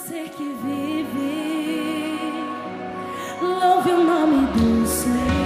você que vive, louve o nome do Senhor.